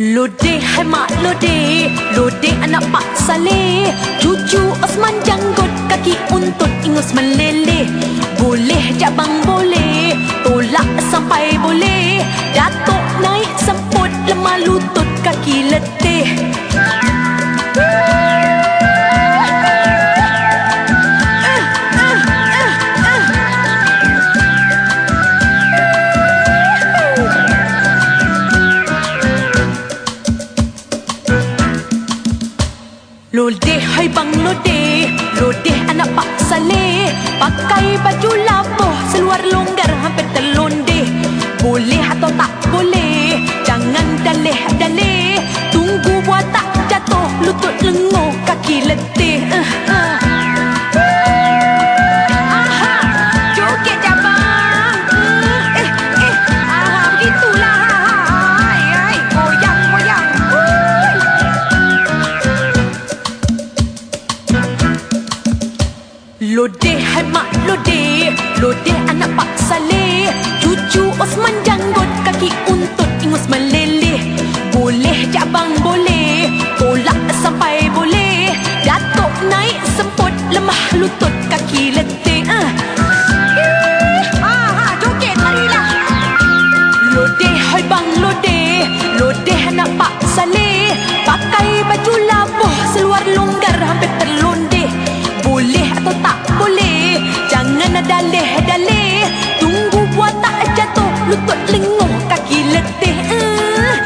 Lodeh hai lodeh Lodeh anak Pak Saleh. Cucu Osman janggut Kaki untut ingus meleleh Boleh jabang boleh Tolak sampai boleh. Datuk naik semput Lemah lutut kaki letih Lodeh hai bang lodeh. Lodeh anak Pak Saleh. Pakai baju labuh Seluar longgar hampir terlondeh. Boleh atau tak boleh Jangan dalih-dalih Tunggu buat tak jatuh Lutut lenguh kaki letih. Uh, uh. Lodeh hai mak lodeh. Lodeh anak Pak Saleh. Cucu Osman janggut Kaki untut ingus meleleh. Boleh jabang boleh. Tolak sampai boleh. Datuk naik semput Lemah lutut Jangan dalih-dalih Tunggu buat tak jatuh Lutut lenguh kaki letih eh.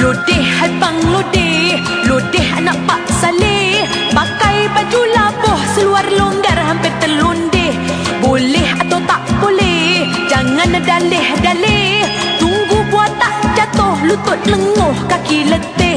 Lodeh hai bang lodeh. Lodeh anak Pak Saleh. Pakai baju labuh Seluar longgar hampir terlondeh. Boleh atau tak boleh Jangan dalih-dalih Tunggu buat tak jatuh Lutut lenguh kaki letih